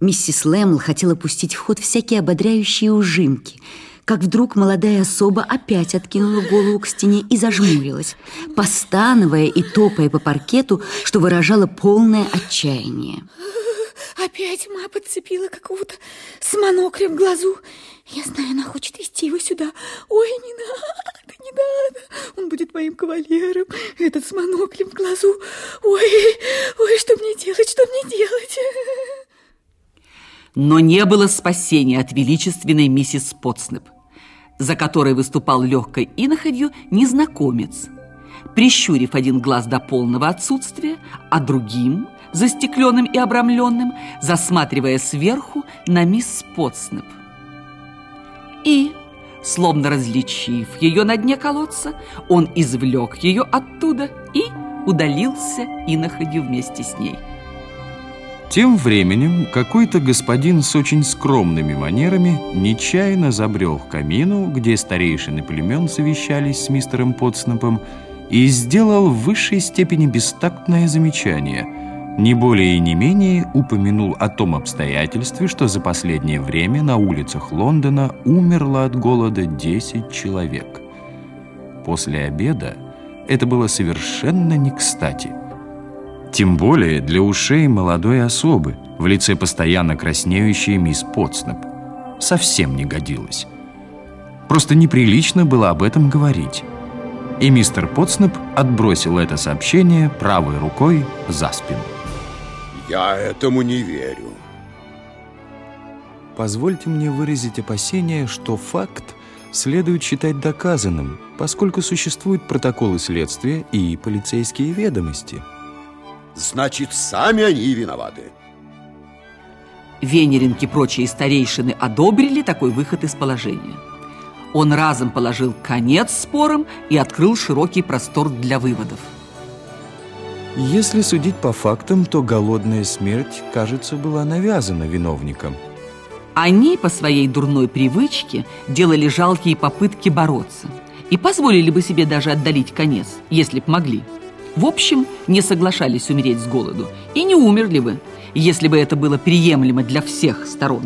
Миссис Лэмл хотела пустить в ход всякие ободряющие ужимки, как вдруг молодая особа опять откинула голову к стене и зажмурилась, постановая и топая по паркету, что выражало полное отчаяние. Опять ма подцепила какого-то с моноклем в глазу. Я знаю, она хочет вести его сюда. Ой, не надо, не надо. Он будет моим кавалером. Этот с моноклем в глазу. Ой, ой, что мне делать? Но не было спасения от величественной миссис Потснеп, за которой выступал легкой иноходью незнакомец, прищурив один глаз до полного отсутствия, а другим, застекленным и обрамленным, засматривая сверху на мисс Потснеп. И, словно различив ее на дне колодца, он извлек ее оттуда и удалился иноходью вместе с ней. Тем временем какой-то господин с очень скромными манерами нечаянно забрел к камину, где старейшины племен совещались с мистером Потснапом, и сделал в высшей степени бестактное замечание. Не более и не менее упомянул о том обстоятельстве, что за последнее время на улицах Лондона умерло от голода 10 человек. После обеда это было совершенно не кстати – тем более для ушей молодой особы в лице постоянно краснеющей мисс Потснеп. Совсем не годилось. Просто неприлично было об этом говорить. И мистер Потснеп отбросил это сообщение правой рукой за спину. Я этому не верю. Позвольте мне выразить опасение, что факт следует считать доказанным, поскольку существуют протоколы следствия и полицейские ведомости – Значит, сами они и виноваты. Венеринки и прочие старейшины одобрили такой выход из положения. Он разом положил конец спорам и открыл широкий простор для выводов. Если судить по фактам, то голодная смерть, кажется, была навязана виновникам. Они по своей дурной привычке делали жалкие попытки бороться и позволили бы себе даже отдалить конец, если б могли. В общем, не соглашались умереть с голоду и не умерли бы, если бы это было приемлемо для всех сторон.